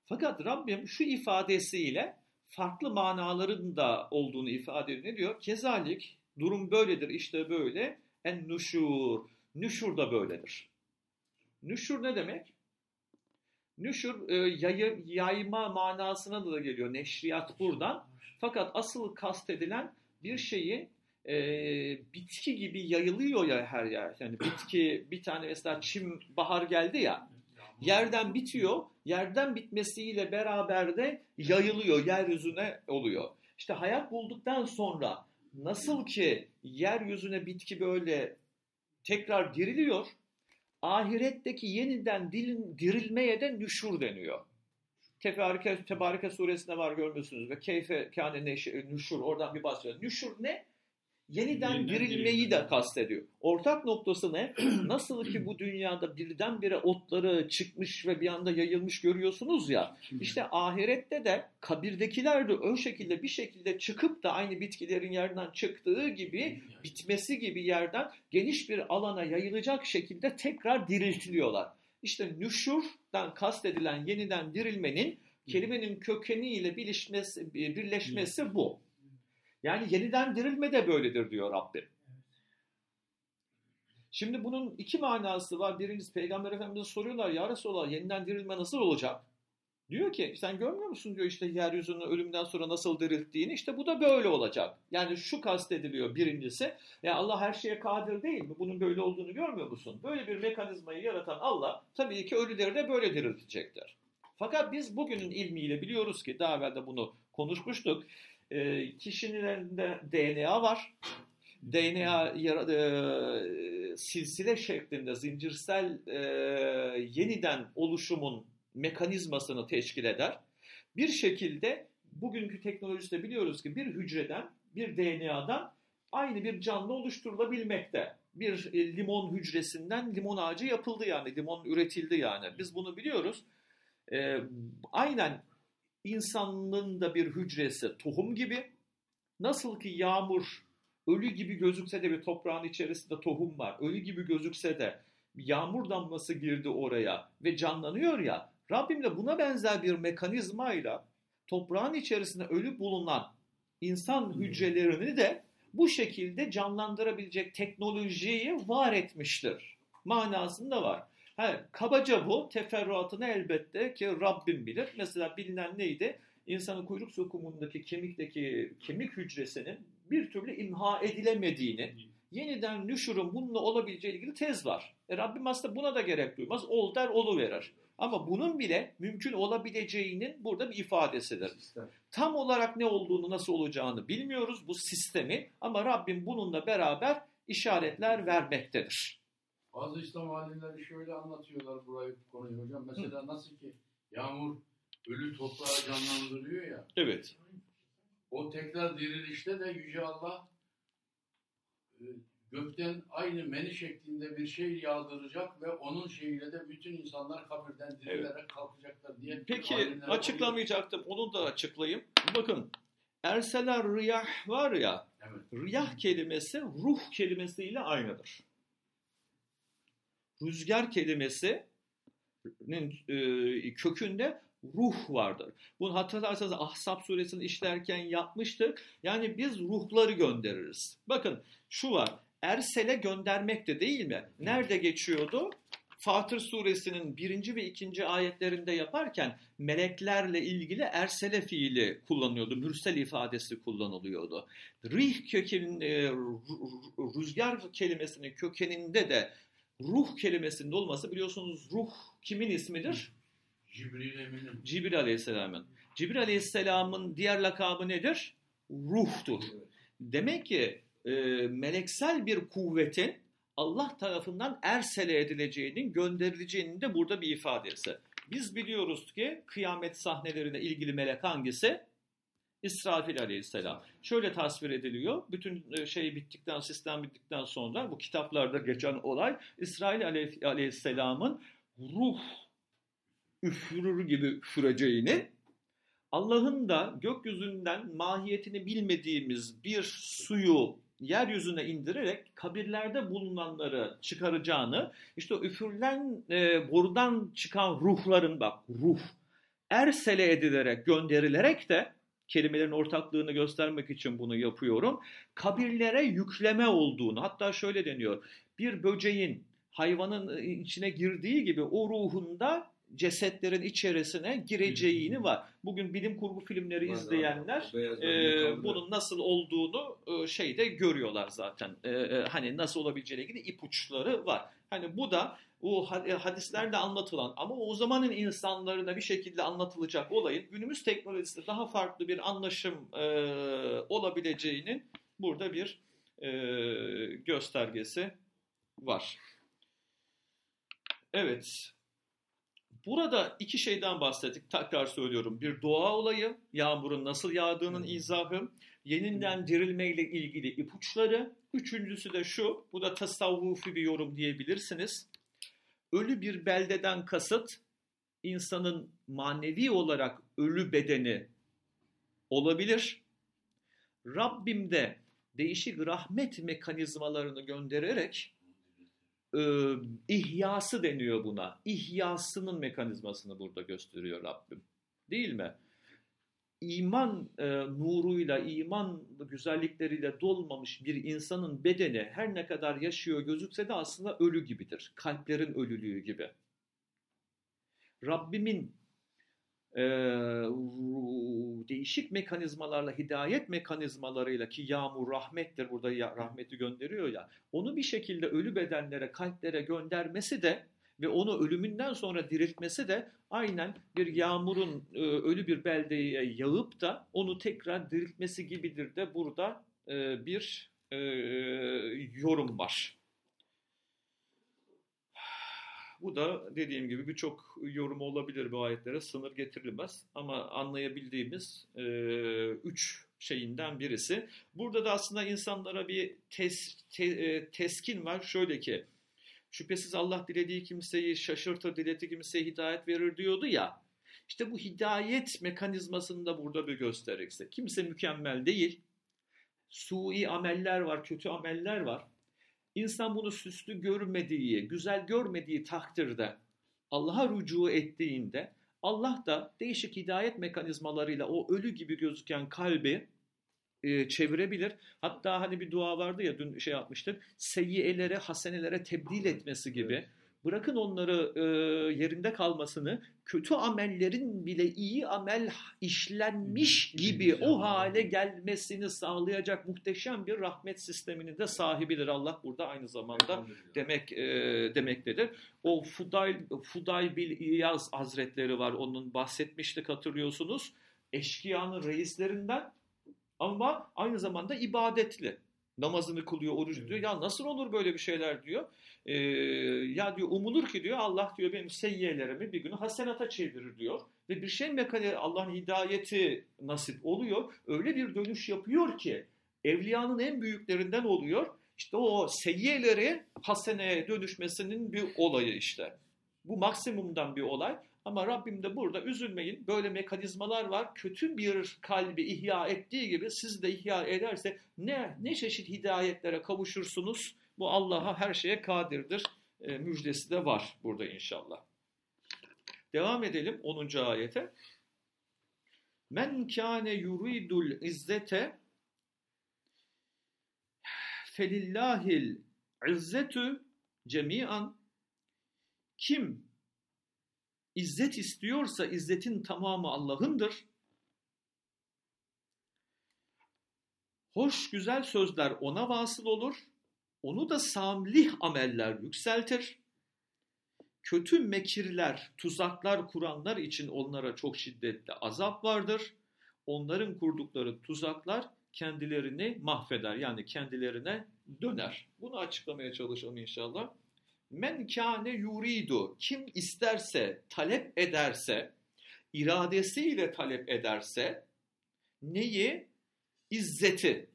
Fakat Rabbim şu ifadesiyle farklı manaların da olduğunu ifade ediyor. Ne diyor? Kezalik durum böyledir işte böyle. En nüşur. Nüşur da böyledir. Nüşur ne demek? Nüşur e, yayı, yayma manasına da geliyor. Neşriyat buradan. Fakat asıl kastedilen bir şeyin e, bitki gibi yayılıyor ya her yer. Yani bitki bir tane mesela çim bahar geldi ya yerden bitiyor. Yerden bitmesiyle beraber de yayılıyor, yeryüzüne oluyor. İşte hayat bulduktan sonra nasıl ki yeryüzüne bitki böyle tekrar diriliyor, ahiretteki yeniden dilin, dirilmeye de nüşur deniyor. Tebareke, Tebareke suresinde var görmüşsünüz ve keyfe kâne neşe- nüşur oradan bir bahsediyor. Nüşur ne? Yeniden Yeniden dirilmeyi dirilme. de kastediyor. Ortak noktası ne? Nasıl ki bu dünyada birdenbire otları çıkmış ve bir anda yayılmış görüyorsunuz ya. İşte ahirette de kabirdekiler de o şekilde bir şekilde çıkıp da aynı bitkilerin yerden çıktığı gibi bitmesi gibi yerden geniş bir alana yayılacak şekilde tekrar diriltiliyorlar. İşte nüşurdan kastedilen yeniden dirilmenin kelimenin kökeniyle birleşmesi, birleşmesi bu. Yani yeniden dirilme de böyledir diyor Rabbim. Şimdi bunun iki manası var. Birincisi Peygamber Efendimiz'e soruyorlar ya Resulallah yeniden dirilme nasıl olacak? Diyor ki sen görmüyor musun diyor işte yeryüzünün ölümden sonra nasıl dirilttiğini işte bu da böyle olacak. Yani şu kastediliyor birincisi ya Allah her şeye kadir değil mi? Bunun böyle olduğunu görmüyor musun? Böyle bir mekanizmayı yaratan Allah tabii ki ölüleri de böyle diriltecektir. Fakat biz bugünün ilmiyle biliyoruz ki daha evvel de bunu konuşmuştuk. E, kişinin elinde DNA var. DNA yara- e, silsile şeklinde zincirsel e, yeniden oluşumun mekanizmasını teşkil eder. Bir şekilde bugünkü teknolojide biliyoruz ki bir hücreden, bir DNA'dan aynı bir canlı oluşturulabilmekte. Bir e, limon hücresinden limon ağacı yapıldı yani, limon üretildi yani. Biz bunu biliyoruz. E, aynen insanlığın da bir hücresi tohum gibi. Nasıl ki yağmur ölü gibi gözükse de bir toprağın içerisinde tohum var. Ölü gibi gözükse de yağmur damlası girdi oraya ve canlanıyor ya. Rabbim de buna benzer bir mekanizmayla toprağın içerisinde ölü bulunan insan hücrelerini de bu şekilde canlandırabilecek teknolojiyi var etmiştir. Manasında var. Ha, kabaca bu teferruatını elbette ki Rabbim bilir. Mesela bilinen neydi? insanın kuyruk sokumundaki kemikteki kemik hücresinin bir türlü imha edilemediğini, yeniden nüşurun bununla olabileceği ilgili tez var. E Rabbim aslında buna da gerek duymaz. Ol der, verir. Ama bunun bile mümkün olabileceğinin burada bir ifadesidir. Sistem. Tam olarak ne olduğunu, nasıl olacağını bilmiyoruz bu sistemi ama Rabbim bununla beraber işaretler vermektedir. Bazı İslam alimleri şöyle anlatıyorlar burayı konuyu hocam. Mesela nasıl ki yağmur ölü toprağı canlandırıyor ya. Evet. O tekrar dirilişte de Yüce Allah e, gökten aynı meni şeklinde bir şey yağdıracak ve onun şeyiyle de bütün insanlar kabirden dirilerek kalkacaklar diye. Peki açıklamayacaktım. Onu da açıklayayım. Bakın erseler riyah var ya Evet. riyah kelimesi ruh kelimesiyle aynıdır. Rüzgar kelimesinin e, kökünde ruh vardır. Bunu hatırlarsanız Ahzab suresini işlerken yapmıştık. Yani biz ruhları göndeririz. Bakın şu var. Ersele göndermek de değil mi? Nerede geçiyordu? Fatır suresinin birinci ve ikinci ayetlerinde yaparken meleklerle ilgili ersele fiili kullanıyordu. Mürsel ifadesi kullanılıyordu. Rih kökenin, e, rüzgar kelimesinin kökeninde de ruh kelimesinde olması biliyorsunuz ruh kimin ismidir? Cibril Emin'in. Cibril Aleyhisselam'ın. Cibril Aleyhisselam'ın diğer lakabı nedir? Ruhtur. Evet. Demek ki e, meleksel bir kuvvetin Allah tarafından ersele edileceğinin, gönderileceğinin de burada bir ifadesi. Biz biliyoruz ki kıyamet sahnelerine ilgili melek hangisi? İsrafil aleyhisselam. Şöyle tasvir ediliyor. Bütün e, şey bittikten, sistem bittikten sonra bu kitaplarda geçen olay İsrail aleyh- aleyhisselamın ruh üfürür gibi üfüreceğini, Allah'ın da gökyüzünden mahiyetini bilmediğimiz bir suyu yeryüzüne indirerek kabirlerde bulunanları çıkaracağını, işte o üfürülen e, borudan çıkan ruhların bak ruh ersele edilerek gönderilerek de kelimelerin ortaklığını göstermek için bunu yapıyorum. Kabirlere yükleme olduğunu hatta şöyle deniyor. Bir böceğin hayvanın içine girdiği gibi o ruhunda cesetlerin içerisine gireceğini var. Bugün bilim kurgu filmleri Var, izleyenler e, bunun nasıl olduğunu e, şeyde görüyorlar zaten. E, e, hani nasıl olabileceğine ilgili ipuçları var. Hani bu da o e, hadislerde anlatılan ama o zamanın insanlarına bir şekilde anlatılacak olayın günümüz teknolojisinde daha farklı bir anlaşım e, olabileceğinin burada bir e, göstergesi var. Evet. Burada iki şeyden bahsettik. Tekrar söylüyorum. Bir doğa olayı, yağmurun nasıl yağdığının izahı, yeniden dirilmeyle ilgili ipuçları. Üçüncüsü de şu, bu da tasavvufi bir yorum diyebilirsiniz. Ölü bir beldeden kasıt, insanın manevi olarak ölü bedeni olabilir. Rabbim de değişik rahmet mekanizmalarını göndererek e, ihyası deniyor buna. İhyasının mekanizmasını burada gösteriyor Rabbim. Değil mi? İman e, nuruyla, iman güzellikleriyle dolmamış bir insanın bedeni her ne kadar yaşıyor gözükse de aslında ölü gibidir. Kalplerin ölülüğü gibi. Rabbimin e, değişik mekanizmalarla, hidayet mekanizmalarıyla ki yağmur rahmettir burada ya, rahmeti gönderiyor ya, onu bir şekilde ölü bedenlere, kalplere göndermesi de ve onu ölümünden sonra diriltmesi de aynen bir yağmurun e, ölü bir beldeye yağıp da onu tekrar diriltmesi gibidir de burada e, bir e, yorum var. Bu da dediğim gibi birçok yorum olabilir bu ayetlere sınır getirilmez ama anlayabildiğimiz e, üç şeyinden birisi. Burada da aslında insanlara bir tes, te, e, teskin var. Şöyle ki şüphesiz Allah dilediği kimseyi şaşırtır, dilediği kimseye hidayet verir diyordu ya. İşte bu hidayet mekanizmasını da burada bir gösterirse. Kimse mükemmel değil. Sui ameller var, kötü ameller var. İnsan bunu süslü görmediği, güzel görmediği takdirde Allah'a rücu ettiğinde Allah da değişik hidayet mekanizmalarıyla o ölü gibi gözüken kalbi e, çevirebilir. Hatta hani bir dua vardı ya dün şey yapmıştık. Seyyielere, hasenelere tebdil etmesi gibi. Bırakın onları e, yerinde kalmasını, kötü amellerin bile iyi amel işlenmiş gibi o hale gelmesini sağlayacak muhteşem bir rahmet sisteminin de sahibidir Allah burada aynı zamanda demek e, demektedir. O Fudayl, Fudayl bil İyaz Hazretleri var. Onun bahsetmiştik hatırlıyorsunuz. Eşkıyanın reislerinden ama aynı zamanda ibadetli. Namazını kılıyor, oruç tutuyor. Ya nasıl olur böyle bir şeyler diyor. Ee, ya diyor umulur ki diyor Allah diyor benim seyyiyelerimi bir gün hasenata çevirir diyor. Ve bir şey mekale Allah'ın hidayeti nasip oluyor. Öyle bir dönüş yapıyor ki evliyanın en büyüklerinden oluyor. İşte o seyyiyeleri haseneye dönüşmesinin bir olayı işte. Bu maksimumdan bir olay. Ama Rabbim de burada üzülmeyin. Böyle mekanizmalar var. Kötü bir kalbi ihya ettiği gibi siz de ihya ederse ne ne çeşit hidayetlere kavuşursunuz. Bu Allah'a her şeye kadirdir. E, müjdesi de var burada inşallah. Devam edelim 10. ayete. Men kâne yuridul izzete felillahil izzetü cemian kim İzzet istiyorsa izzetin tamamı Allah'ındır. Hoş güzel sözler ona vasıl olur. Onu da samlih ameller yükseltir. Kötü mekirler, tuzaklar kuranlar için onlara çok şiddetli azap vardır. Onların kurdukları tuzaklar kendilerini mahveder. Yani kendilerine döner. Bunu açıklamaya çalışalım inşallah. Men kâne yuridu kim isterse, talep ederse, iradesiyle talep ederse neyi? İzzeti.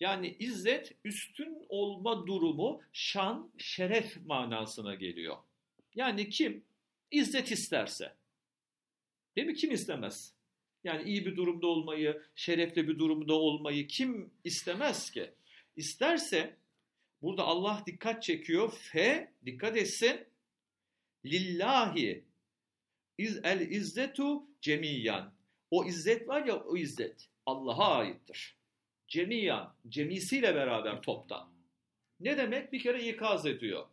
Yani izzet üstün olma durumu şan, şeref manasına geliyor. Yani kim izzet isterse. Değil mi? Kim istemez? Yani iyi bir durumda olmayı, şerefli bir durumda olmayı kim istemez ki? İsterse Burada Allah dikkat çekiyor. Fe, dikkat etsin. Lillahi iz el izzetu cemiyan. O izzet var ya o izzet Allah'a aittir. Cemiyan, cemisiyle beraber toptan. Ne demek? Bir kere ikaz ediyor.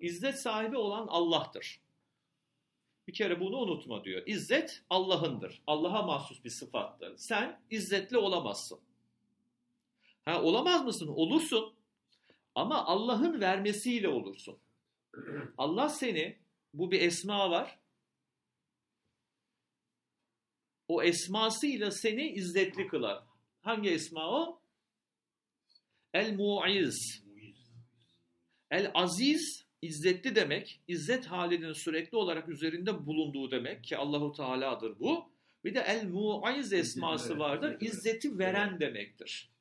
İzzet sahibi olan Allah'tır. Bir kere bunu unutma diyor. İzzet Allah'ındır. Allah'a mahsus bir sıfattır. Sen izzetli olamazsın. Ha olamaz mısın? Olursun. Ama Allah'ın vermesiyle olursun. Allah seni, bu bir esma var. O esmasıyla seni izzetli kılar. Hangi esma o? El-Mu'iz. El-Aziz, izzetli demek. İzzet halinin sürekli olarak üzerinde bulunduğu demek ki Allahu Teala'dır bu. Bir de El-Mu'iz esması vardır. İzzeti veren demektir.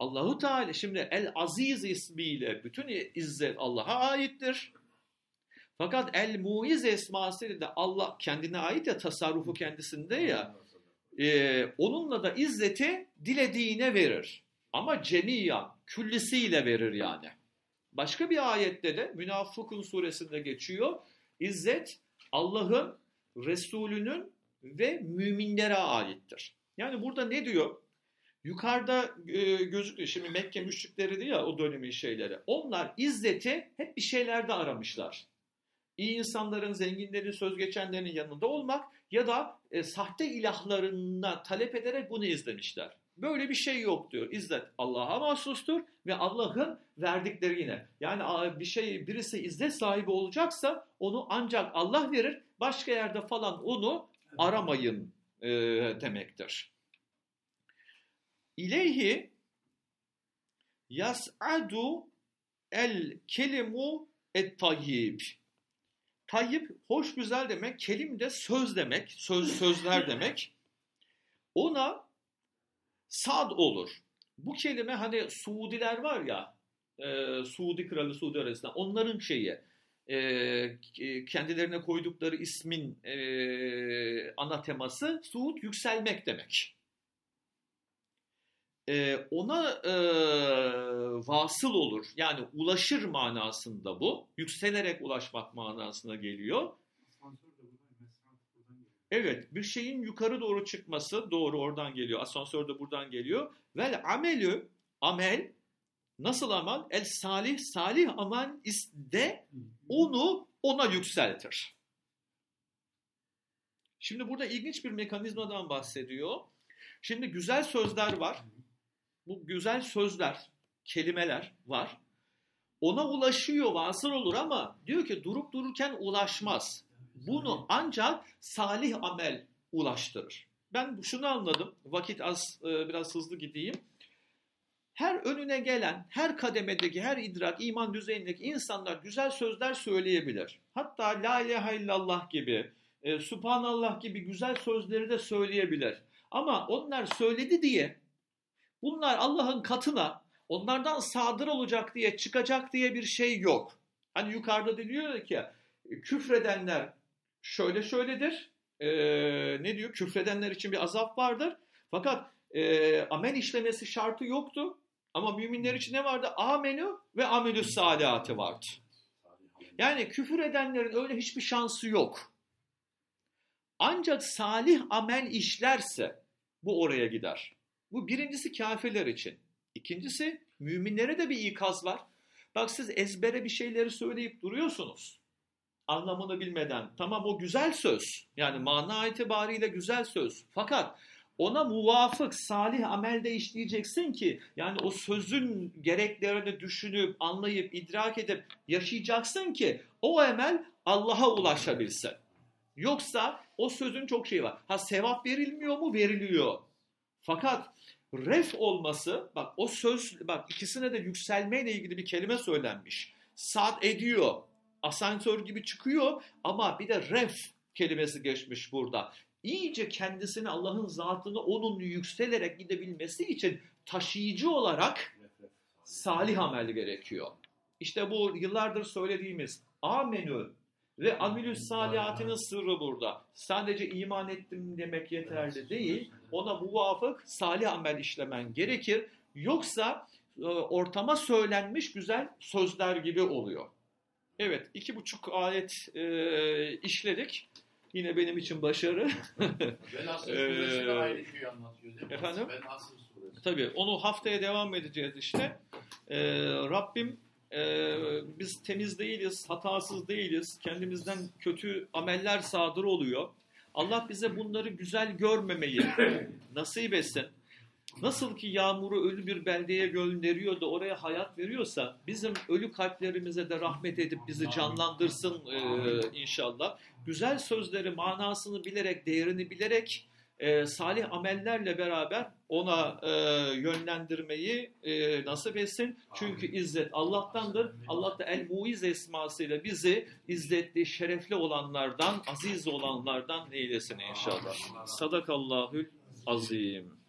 Allahu Teala şimdi El Aziz ismiyle bütün izzet Allah'a aittir. Fakat El Muiz esmasıyla da Allah kendine ait ya tasarrufu kendisinde ya e, onunla da izzeti dilediğine verir. Ama cemiyan, küllisiyle verir yani. Başka bir ayette de Münafıkun suresinde geçiyor. İzzet Allah'ın, Resulünün ve müminlere aittir. Yani burada ne diyor? Yukarıda e, gözüküyor. Şimdi Mekke müşrikleri ya o dönemin şeyleri. Onlar izzeti hep bir şeylerde aramışlar. İyi insanların, zenginlerin, söz geçenlerin yanında olmak ya da e, sahte ilahlarına talep ederek bunu izlemişler. Böyle bir şey yok diyor. İzzet Allah'a mahsustur ve Allah'ın verdikleri yine. Yani bir şey birisi izzet sahibi olacaksa onu ancak Allah verir. Başka yerde falan onu aramayın e, demektir. İleyhi yas'adu el kelimu et tayyib. Tayyib hoş güzel demek, kelim de söz demek, söz sözler demek. Ona sad olur. Bu kelime hani Suudiler var ya, e, Suudi kralı Suudi Arabistan, onların şeyi, e, kendilerine koydukları ismin e, ana teması Suud yükselmek demek e, ona e, vasıl olur. Yani ulaşır manasında bu. Yükselerek ulaşmak manasına geliyor. Evet, bir şeyin yukarı doğru çıkması doğru oradan geliyor. Asansör de buradan geliyor. Vel amelü, amel Nasıl amal? El salih, salih amal de onu ona yükseltir. Şimdi burada ilginç bir mekanizmadan bahsediyor. Şimdi güzel sözler var. Bu güzel sözler, kelimeler var. Ona ulaşıyor, vasıl olur ama diyor ki durup dururken ulaşmaz. Bunu ancak salih amel ulaştırır. Ben şunu anladım. Vakit az, e, biraz hızlı gideyim. Her önüne gelen, her kademedeki, her idrak, iman düzeyindeki insanlar güzel sözler söyleyebilir. Hatta la ilahe illallah gibi, e, subhanallah gibi güzel sözleri de söyleyebilir. Ama onlar söyledi diye bunlar Allah'ın katına onlardan sadır olacak diye çıkacak diye bir şey yok. Hani yukarıda deniyor ki küfredenler şöyle şöyledir. E, ne diyor? Küfredenler için bir azap vardır. Fakat e, amel işlemesi şartı yoktu. Ama müminler için ne vardı? Amenü ve amelü salihatı vardı. Yani küfür edenlerin öyle hiçbir şansı yok. Ancak salih amel işlerse bu oraya gider. Bu birincisi kafirler için. İkincisi müminlere de bir ikaz var. Bak siz ezbere bir şeyleri söyleyip duruyorsunuz. Anlamını bilmeden. Tamam o güzel söz. Yani mana itibariyle güzel söz. Fakat ona muvafık salih amelde işleyeceksin ki yani o sözün gereklerini düşünüp anlayıp idrak edip yaşayacaksın ki o emel Allah'a ulaşabilsin. Yoksa o sözün çok şeyi var. Ha sevap verilmiyor mu? Veriliyor. Fakat ref olması bak o söz bak ikisine de yükselmeyle ilgili bir kelime söylenmiş. Saat ediyor. Asansör gibi çıkıyor ama bir de ref kelimesi geçmiş burada. İyice kendisini Allah'ın zatını onun yükselerek gidebilmesi için taşıyıcı olarak salih amel gerekiyor. İşte bu yıllardır söylediğimiz amenü ve amilü salihatinin sırrı burada. Sadece iman ettim demek yeterli değil. Ona muvafık salih amel işlemen gerekir. Yoksa e, ortama söylenmiş güzel sözler gibi oluyor. Evet iki buçuk ayet e, işledik. Yine benim için başarı. Ben anlatıyor mi? Efendim? Ben Asır suresi. Tabii onu haftaya devam edeceğiz işte. Ee, Rabbim e, biz temiz değiliz, hatasız değiliz. Kendimizden kötü ameller sadır oluyor. Allah bize bunları güzel görmemeyi nasip etsin. Nasıl ki yağmuru ölü bir beldeye gönderiyor da oraya hayat veriyorsa bizim ölü kalplerimize de rahmet edip bizi canlandırsın e, inşallah. Güzel sözleri manasını bilerek, değerini bilerek e, salih amellerle beraber ona e, yönlendirmeyi e, nasip etsin. Çünkü izzet Allah'tandır. Allah da El Muiz esmasıyla bizi izzetli, şerefli olanlardan, aziz olanlardan eylesin inşallah. Sadakallahül azim.